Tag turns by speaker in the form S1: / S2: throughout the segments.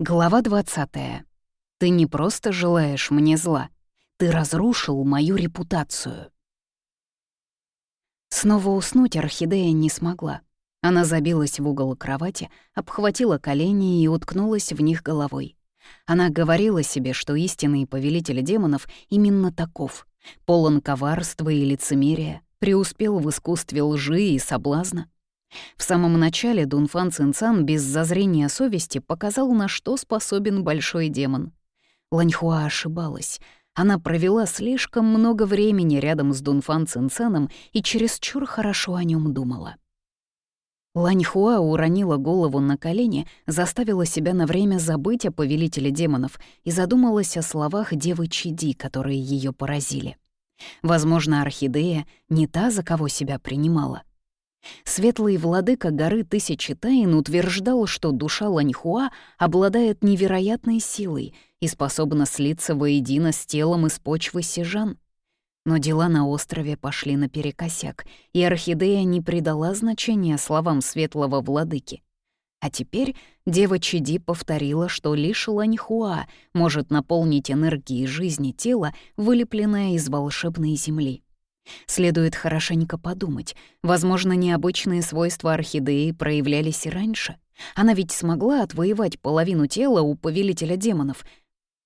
S1: Глава 20. Ты не просто желаешь мне зла, ты разрушил мою репутацию. Снова уснуть орхидея не смогла. Она забилась в угол кровати, обхватила колени и уткнулась в них головой. Она говорила себе, что истинный повелитель демонов именно таков, полон коварства и лицемерия, преуспел в искусстве лжи и соблазна. В самом начале Дунфан Цинцан без зазрения совести показал, на что способен большой демон. Ланьхуа ошибалась. Она провела слишком много времени рядом с Дунфан Цинцаном и чересчур хорошо о нем думала. Ланьхуа уронила голову на колени, заставила себя на время забыть о повелителе демонов и задумалась о словах девы Чиди, которые ее поразили. Возможно, орхидея не та, за кого себя принимала. Светлый владыка горы Тысячи Тайн утверждал, что душа Ланьхуа обладает невероятной силой и способна слиться воедино с телом из почвы сижан. Но дела на острове пошли наперекосяк, и Орхидея не придала значения словам светлого владыки. А теперь дева Чиди повторила, что лишь Ланьхуа может наполнить энергией жизни тело, вылепленное из волшебной земли. Следует хорошенько подумать. Возможно, необычные свойства орхидеи проявлялись и раньше. Она ведь смогла отвоевать половину тела у повелителя демонов.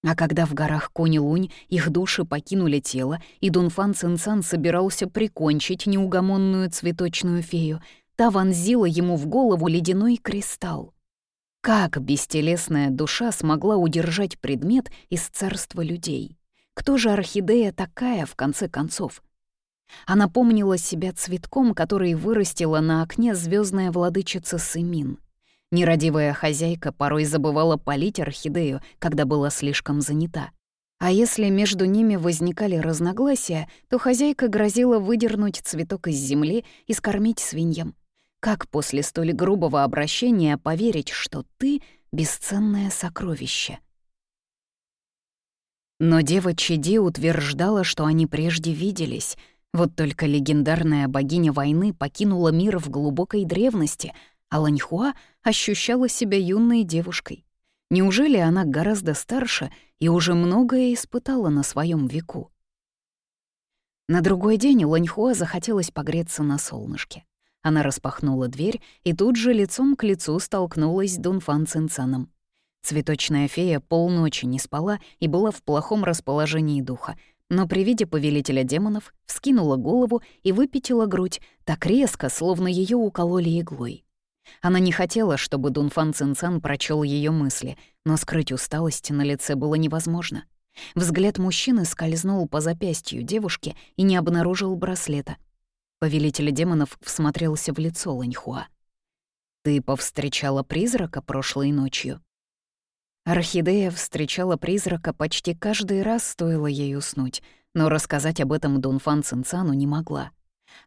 S1: А когда в горах Кони-Лунь их души покинули тело, и Дунфан Цинцан собирался прикончить неугомонную цветочную фею, та вонзила ему в голову ледяной кристалл. Как бестелесная душа смогла удержать предмет из царства людей? Кто же орхидея такая, в конце концов? Она помнила себя цветком, который вырастила на окне звездная владычица Сымин. Нерадивая хозяйка порой забывала полить орхидею, когда была слишком занята. А если между ними возникали разногласия, то хозяйка грозила выдернуть цветок из земли и скормить свиньям. Как после столь грубого обращения поверить, что ты — бесценное сокровище? Но дева Чиди утверждала, что они прежде виделись — вот только легендарная богиня войны покинула мир в глубокой древности, а Ланьхуа ощущала себя юной девушкой. Неужели она гораздо старше и уже многое испытала на своем веку? На другой день Ланьхуа захотелось погреться на солнышке. Она распахнула дверь и тут же лицом к лицу столкнулась с Дунфан Цинцаном. Цветочная фея полночи не спала и была в плохом расположении духа, но при виде повелителя демонов вскинула голову и выпятила грудь так резко, словно ее укололи иглой. Она не хотела, чтобы Дунфан Цинцан прочел ее мысли, но скрыть усталость на лице было невозможно. Взгляд мужчины скользнул по запястью девушки и не обнаружил браслета. Повелитель демонов всмотрелся в лицо Ланьхуа. «Ты повстречала призрака прошлой ночью?» Орхидея встречала призрака почти каждый раз, стоило ей уснуть, но рассказать об этом Дунфан Цинцану не могла.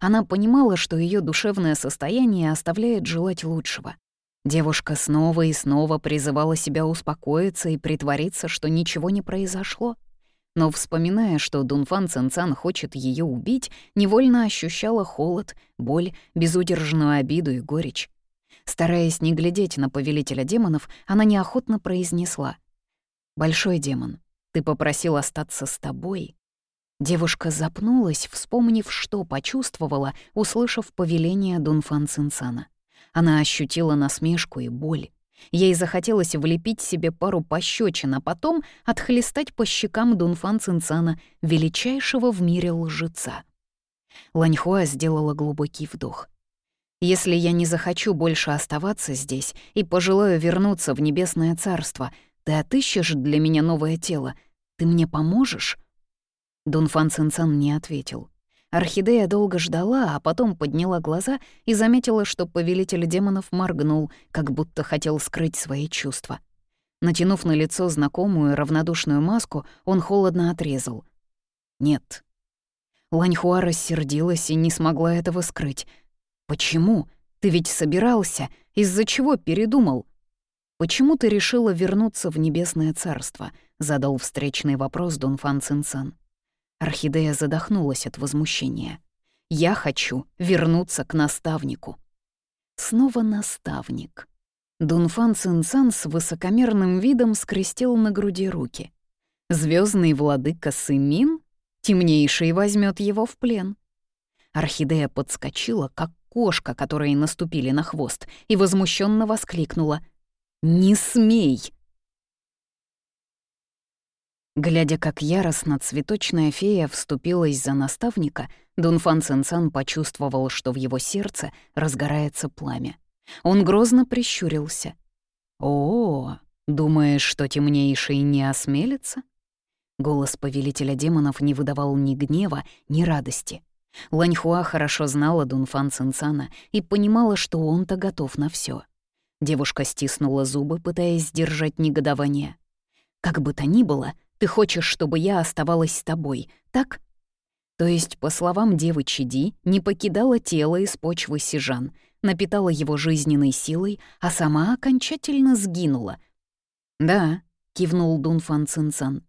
S1: Она понимала, что ее душевное состояние оставляет желать лучшего. Девушка снова и снова призывала себя успокоиться и притвориться, что ничего не произошло. Но, вспоминая, что Дунфан Цинцан хочет ее убить, невольно ощущала холод, боль, безудержную обиду и горечь. Стараясь не глядеть на повелителя демонов, она неохотно произнесла. «Большой демон, ты попросил остаться с тобой». Девушка запнулась, вспомнив, что почувствовала, услышав повеление Дунфан Цинцана. Она ощутила насмешку и боль. Ей захотелось влепить себе пару пощечин, а потом отхлестать по щекам Дунфан Цинцана, величайшего в мире лжеца. Ланьхуа сделала глубокий вдох. Если я не захочу больше оставаться здесь и пожелаю вернуться в небесное царство, ты отыщешь для меня новое тело. Ты мне поможешь?» Дунфан Цинцан не ответил. Орхидея долго ждала, а потом подняла глаза и заметила, что повелитель демонов моргнул, как будто хотел скрыть свои чувства. Натянув на лицо знакомую равнодушную маску, он холодно отрезал. «Нет». Ланьхуа рассердилась и не смогла этого скрыть — «Почему? Ты ведь собирался. Из-за чего передумал?» «Почему ты решила вернуться в Небесное Царство?» — задал встречный вопрос Дон Фан Цинцан. Орхидея задохнулась от возмущения. «Я хочу вернуться к наставнику». Снова наставник. Дунфан Цинцан с высокомерным видом скрестил на груди руки. Звездный владыка Сымин? Темнейший возьмет его в плен. Орхидея подскочила, как кошка, которой наступили на хвост, и возмущенно воскликнула. «Не смей!» Глядя, как яростно цветочная фея вступилась за наставника, Дунфан Цинцан почувствовал, что в его сердце разгорается пламя. Он грозно прищурился. «О, думаешь, что темнейший не осмелится?» Голос повелителя демонов не выдавал ни гнева, ни радости. Ланьхуа хорошо знала Дунфан Цинцана и понимала, что он-то готов на все. Девушка стиснула зубы, пытаясь сдержать негодование. «Как бы то ни было, ты хочешь, чтобы я оставалась с тобой, так?» То есть, по словам девы Чиди, не покидала тело из почвы Сижан, напитала его жизненной силой, а сама окончательно сгинула. «Да», — кивнул Дун Фан Цинцан.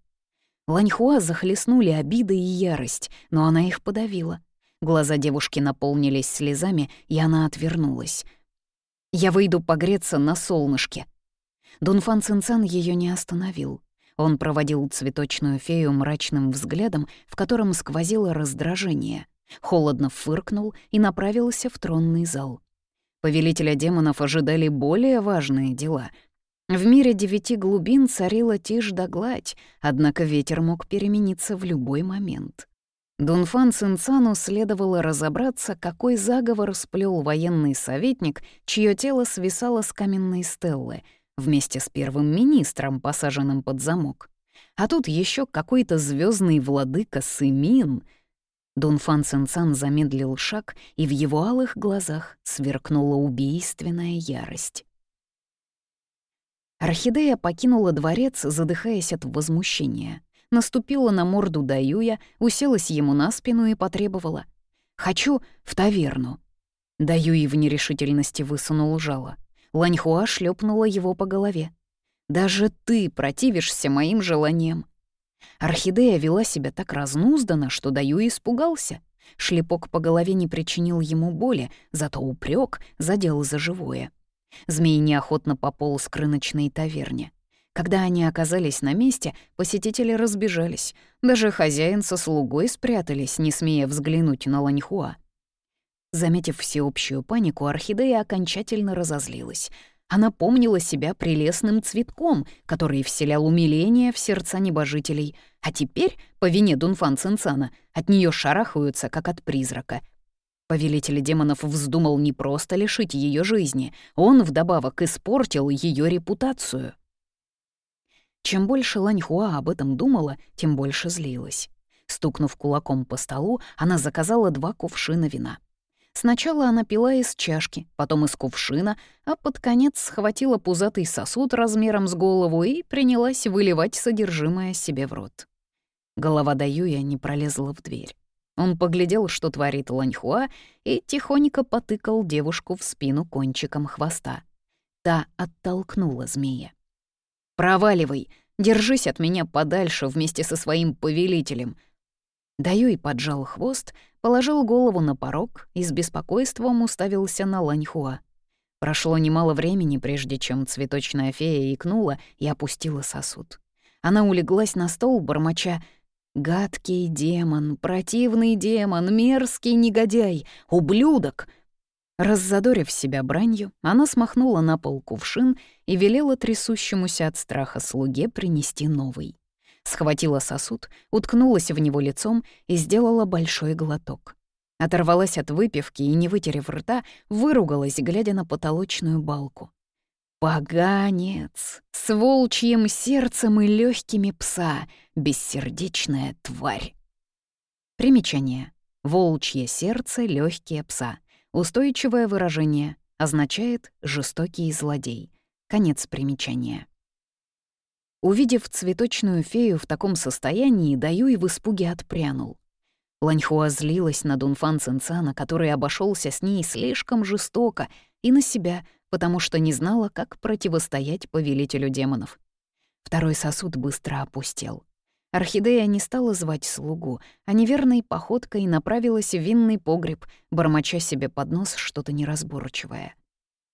S1: Ланьхуа захлестнули обида и ярость, но она их подавила. Глаза девушки наполнились слезами, и она отвернулась. «Я выйду погреться на солнышке». Дунфан Цинцан ее не остановил. Он проводил цветочную фею мрачным взглядом, в котором сквозило раздражение. Холодно фыркнул и направился в тронный зал. Повелителя демонов ожидали более важные дела. В мире девяти глубин царила тишь да гладь, однако ветер мог перемениться в любой момент. Дунфан Цинцану следовало разобраться, какой заговор сплел военный советник, чье тело свисало с каменной стеллы — вместе с первым министром, посаженным под замок. А тут еще какой-то звездный владыка Сымин. Дунфан Цинцан замедлил шаг, и в его алых глазах сверкнула убийственная ярость. Орхидея покинула дворец, задыхаясь от возмущения. Наступила на морду Даюя, уселась ему на спину и потребовала. «Хочу в таверну». Даюй в нерешительности высунул жало. Ланьхуа шлепнула его по голове. «Даже ты противишься моим желаниям». Орхидея вела себя так разнузданно, что Даю испугался. Шлепок по голове не причинил ему боли, зато упрек задел за живое. Змей неохотно пополз к рыночной таверне. Когда они оказались на месте, посетители разбежались. Даже хозяин со слугой спрятались, не смея взглянуть на Ланьхуа. Заметив всеобщую панику, орхидея окончательно разозлилась. Она помнила себя прелестным цветком, который вселял умиление в сердца небожителей, а теперь, по вине Дунфан Цинцана, от нее шарахаются, как от призрака. Повелитель демонов вздумал не просто лишить ее жизни, он вдобавок испортил ее репутацию. Чем больше Ланьхуа об этом думала, тем больше злилась. Стукнув кулаком по столу, она заказала два кувшина вина — Сначала она пила из чашки, потом из кувшина, а под конец схватила пузатый сосуд размером с голову и принялась выливать содержимое себе в рот. Голова Даюя не пролезла в дверь. Он поглядел, что творит Ланьхуа, и тихонько потыкал девушку в спину кончиком хвоста. Та оттолкнула змея. «Проваливай! Держись от меня подальше вместе со своим повелителем!» Даюй поджал хвост, положил голову на порог и с беспокойством уставился на Ланьхуа. Прошло немало времени, прежде чем цветочная фея икнула и опустила сосуд. Она улеглась на стол, бормоча «Гадкий демон, противный демон, мерзкий негодяй, ублюдок!» Раззадорив себя бранью, она смахнула на пол кувшин и велела трясущемуся от страха слуге принести новый схватила сосуд, уткнулась в него лицом и сделала большой глоток. Оторвалась от выпивки и, не вытерев рта, выругалась, глядя на потолочную балку. «Поганец! С волчьим сердцем и легкими пса! Бессердечная тварь!» Примечание. Волчье сердце, легкие пса. Устойчивое выражение. Означает «жестокий злодей». Конец примечания. Увидев цветочную фею в таком состоянии, Даюй в испуге отпрянул. Ланьхуа злилась на Дунфан Цинцана, который обошелся с ней слишком жестоко, и на себя, потому что не знала, как противостоять повелителю демонов. Второй сосуд быстро опустел. Орхидея не стала звать слугу, а неверной походкой направилась в винный погреб, бормоча себе под нос что-то неразборчивое.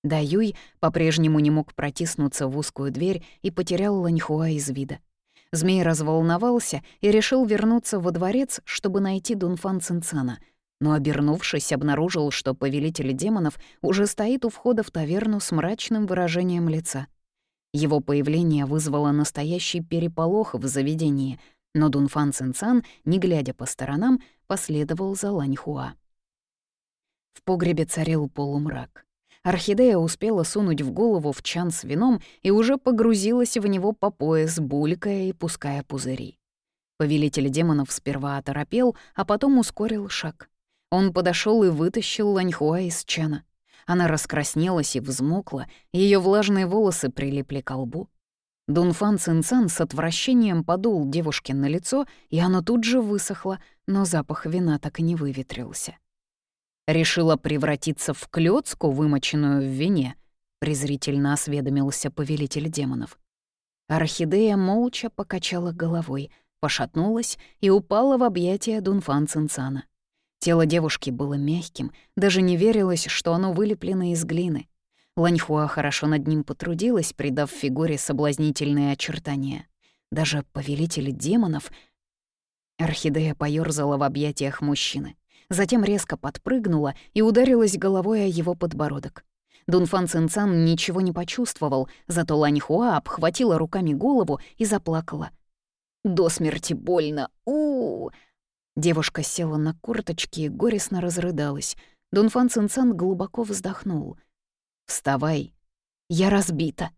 S1: Даюй по-прежнему не мог протиснуться в узкую дверь и потерял Ланьхуа из вида. Змей разволновался и решил вернуться во дворец, чтобы найти Дунфан Цинцана, но, обернувшись, обнаружил, что повелитель демонов уже стоит у входа в таверну с мрачным выражением лица. Его появление вызвало настоящий переполох в заведении, но Дунфан Цинцан, не глядя по сторонам, последовал за Ланьхуа. В погребе царил полумрак. Орхидея успела сунуть в голову в чан с вином и уже погрузилась в него по пояс, булькая и пуская пузыри. Повелитель демонов сперва оторопел, а потом ускорил шаг. Он подошел и вытащил Ланьхуа из чана. Она раскраснелась и взмокла, ее влажные волосы прилипли к лбу. Дунфан Цинцан с отвращением подул девушке на лицо, и оно тут же высохло, но запах вина так и не выветрился. Решила превратиться в клёцку, вымоченную в вине, презрительно осведомился повелитель демонов. Орхидея молча покачала головой, пошатнулась и упала в объятия Дунфан Цинцана. Тело девушки было мягким, даже не верилось, что оно вылеплено из глины. Ланьхуа хорошо над ним потрудилась, придав фигуре соблазнительные очертания. Даже повелитель демонов... Орхидея поёрзала в объятиях мужчины затем резко подпрыгнула и ударилась головой о его подбородок. Дунфан Цинцан ничего не почувствовал, зато Ланьхуа обхватила руками голову и заплакала. «До смерти больно! у, -у, -у Девушка села на курточки и горестно разрыдалась. Дунфан Цинцан глубоко вздохнул. «Вставай! Я разбита!»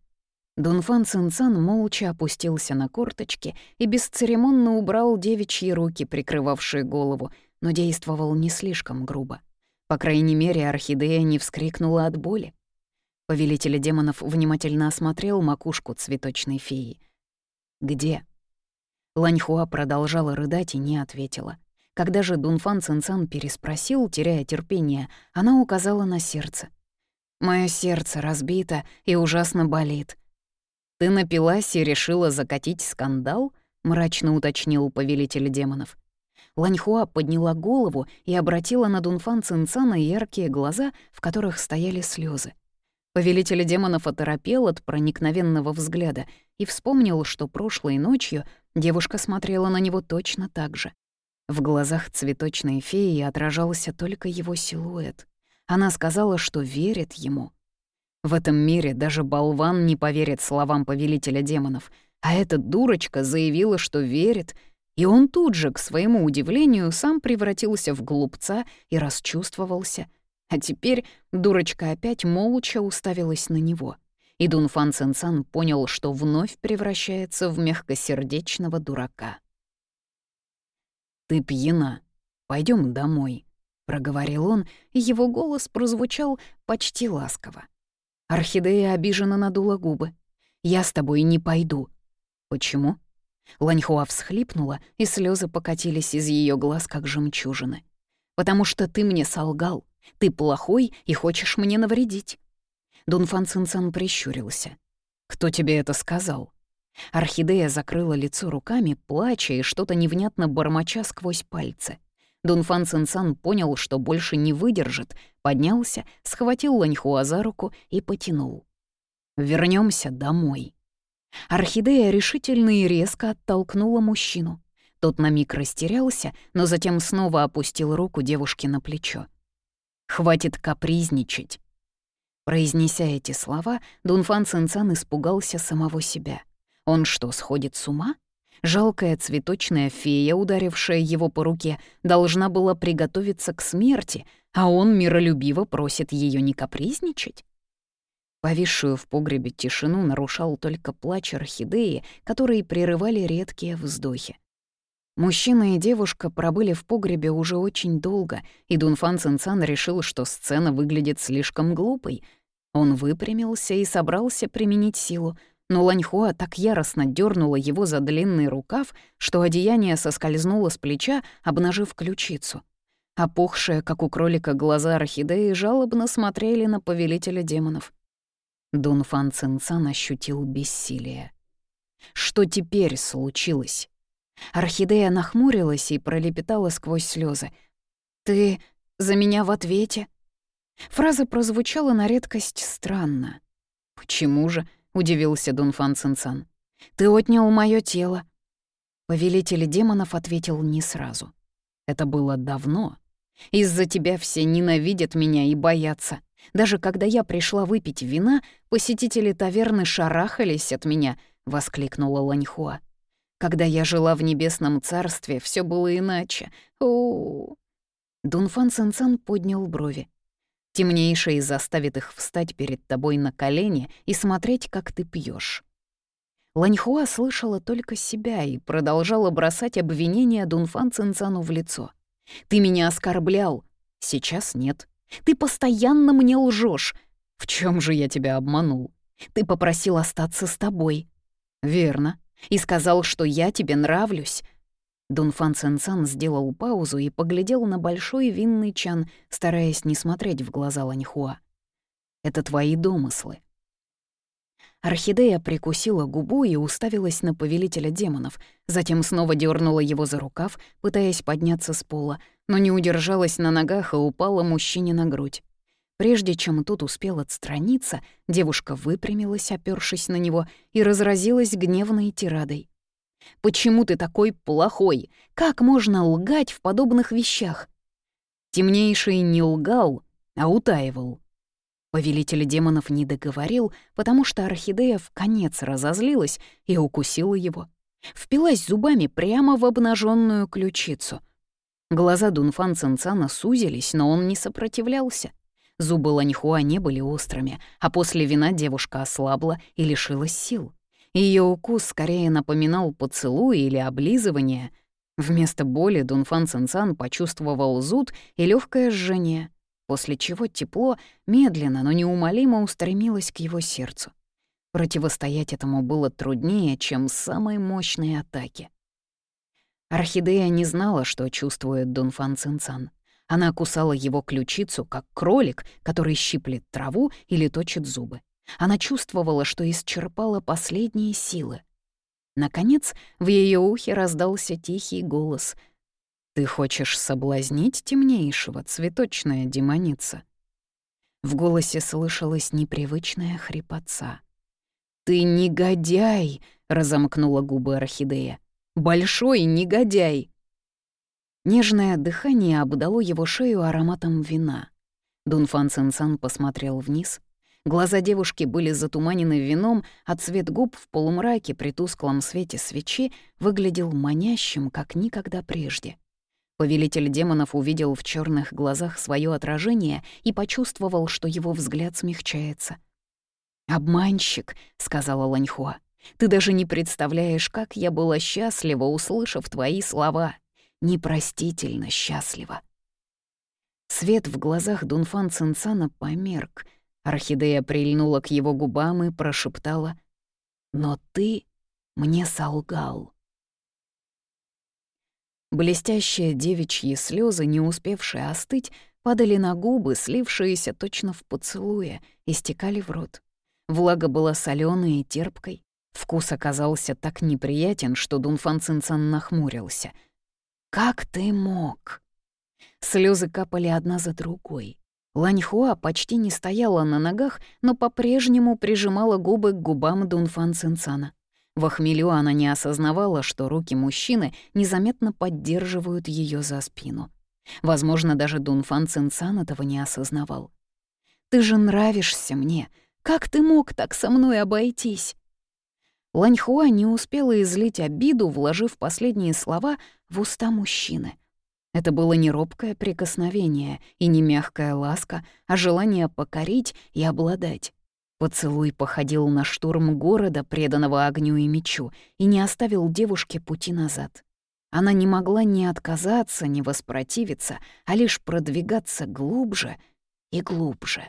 S1: Дунфан Цинцан молча опустился на корточки и бесцеремонно убрал девичьи руки, прикрывавшие голову, но действовал не слишком грубо. По крайней мере, орхидея не вскрикнула от боли. Повелитель демонов внимательно осмотрел макушку цветочной феи. «Где?» Ланьхуа продолжала рыдать и не ответила. Когда же Дунфан Цинцан переспросил, теряя терпение, она указала на сердце. «Моё сердце разбито и ужасно болит». «Ты напилась и решила закатить скандал?» — мрачно уточнил повелитель демонов. Ланьхуа подняла голову и обратила на Дунфан Цинцана яркие глаза, в которых стояли слезы. Повелитель демонов оторопел от проникновенного взгляда и вспомнил, что прошлой ночью девушка смотрела на него точно так же. В глазах цветочной феи отражался только его силуэт. Она сказала, что верит ему. В этом мире даже болван не поверит словам повелителя демонов, а эта дурочка заявила, что верит — и он тут же, к своему удивлению, сам превратился в глупца и расчувствовался. А теперь дурочка опять молча уставилась на него. И Дунфан Цинцан понял, что вновь превращается в мягкосердечного дурака. «Ты пьяна. Пойдем домой», — проговорил он, и его голос прозвучал почти ласково. Орхидея обиженно надула губы. «Я с тобой не пойду». «Почему?» Ланьхуа всхлипнула, и слезы покатились из ее глаз, как жемчужины. «Потому что ты мне солгал. Ты плохой и хочешь мне навредить». Дунфан Цинцан прищурился. «Кто тебе это сказал?» Орхидея закрыла лицо руками, плача и что-то невнятно бормоча сквозь пальцы. Дунфан Цинцан понял, что больше не выдержит, поднялся, схватил Ланьхуа за руку и потянул. Вернемся домой». Орхидея решительно и резко оттолкнула мужчину. Тот на миг растерялся, но затем снова опустил руку девушке на плечо. «Хватит капризничать!» Произнеся эти слова, Дунфан Цинцан испугался самого себя. Он что, сходит с ума? Жалкая цветочная фея, ударившая его по руке, должна была приготовиться к смерти, а он миролюбиво просит ее не капризничать? Повисшую в погребе тишину нарушал только плач орхидеи, которые прерывали редкие вздохи. Мужчина и девушка пробыли в погребе уже очень долго, и Дунфан Цинцан решил, что сцена выглядит слишком глупой. Он выпрямился и собрался применить силу, но Ланьхуа так яростно дернула его за длинный рукав, что одеяние соскользнуло с плеча, обнажив ключицу. Опухшие, как у кролика, глаза орхидеи жалобно смотрели на повелителя демонов. Дунфан Цинцан ощутил бессилие. Что теперь случилось? Орхидея нахмурилась и пролепетала сквозь слезы. «Ты за меня в ответе?» Фраза прозвучала на редкость странно. «Почему же?» — удивился Дунфан Цинцан. «Ты отнял мое тело». Повелитель демонов ответил не сразу. «Это было давно. Из-за тебя все ненавидят меня и боятся. Даже когда я пришла выпить вина, посетители таверны шарахались от меня», — воскликнула Ланьхуа. «Когда я жила в небесном царстве, все было иначе. О, -о, -о. Дунфан Цинцан поднял брови. Темнейший заставит их встать перед тобой на колени и смотреть, как ты пьешь. Ланьхуа слышала только себя и продолжала бросать обвинения Дунфан Цинцану в лицо. «Ты меня оскорблял. Сейчас нет. Ты постоянно мне лжешь. В чем же я тебя обманул? Ты попросил остаться с тобой. Верно. И сказал, что я тебе нравлюсь. Дунфан Цэнцан сделал паузу и поглядел на большой винный чан, стараясь не смотреть в глаза Ланьхуа. «Это твои домыслы». Орхидея прикусила губу и уставилась на повелителя демонов, затем снова дернула его за рукав, пытаясь подняться с пола, но не удержалась на ногах и упала мужчине на грудь. Прежде чем тот успел отстраниться, девушка выпрямилась, опёршись на него, и разразилась гневной тирадой. Почему ты такой плохой? Как можно лгать в подобных вещах? Темнейший не лгал, а утаивал. Повелитель демонов не договорил, потому что орхидея в конец разозлилась и укусила его. Впилась зубами прямо в обнаженную ключицу. Глаза Дунфан Цинцана сузились, но он не сопротивлялся. Зубы Ланьхуа не были острыми, а после вина девушка ослабла и лишилась сил. Ее укус скорее напоминал поцелуй или облизывание. Вместо боли Дунфан Цинцан почувствовал зуд и легкое жжение, после чего тепло медленно, но неумолимо устремилось к его сердцу. Противостоять этому было труднее, чем самой мощной атаке. Орхидея не знала, что чувствует Дунфан Цинцан. Она кусала его ключицу, как кролик, который щиплет траву или точит зубы. Она чувствовала, что исчерпала последние силы. Наконец, в ее ухе раздался тихий голос. «Ты хочешь соблазнить темнейшего, цветочная демоница?» В голосе слышалась непривычная хрипотца. «Ты негодяй!» — разомкнула губы орхидея. «Большой негодяй!» Нежное дыхание обдало его шею ароматом вина. Дунфан Цинцан посмотрел вниз — Глаза девушки были затуманены вином, а цвет губ в полумраке при тусклом свете свечи выглядел манящим, как никогда прежде. Повелитель демонов увидел в черных глазах свое отражение и почувствовал, что его взгляд смягчается. «Обманщик», — сказала Ланьхуа, — «ты даже не представляешь, как я была счастлива, услышав твои слова. Непростительно счастлива». Свет в глазах Дунфан Цинцана померк — Орхидея прильнула к его губам и прошептала «Но ты мне солгал». Блестящие девичьи слезы, не успевшие остыть, падали на губы, слившиеся точно в поцелуе, и стекали в рот. Влага была соленой и терпкой. Вкус оказался так неприятен, что Дунфан Цинцан нахмурился. «Как ты мог?» Слезы капали одна за другой. Ланьхуа почти не стояла на ногах, но по-прежнему прижимала губы к губам Дунфан Цинцана. В охмелю она не осознавала, что руки мужчины незаметно поддерживают ее за спину. Возможно, даже Дунфан Цинцан этого не осознавал. «Ты же нравишься мне. Как ты мог так со мной обойтись?» Ланьхуа не успела излить обиду, вложив последние слова в уста мужчины — это было не робкое прикосновение и не мягкая ласка, а желание покорить и обладать. Поцелуй походил на штурм города, преданного огню и мечу, и не оставил девушке пути назад. Она не могла ни отказаться, ни воспротивиться, а лишь продвигаться глубже и глубже.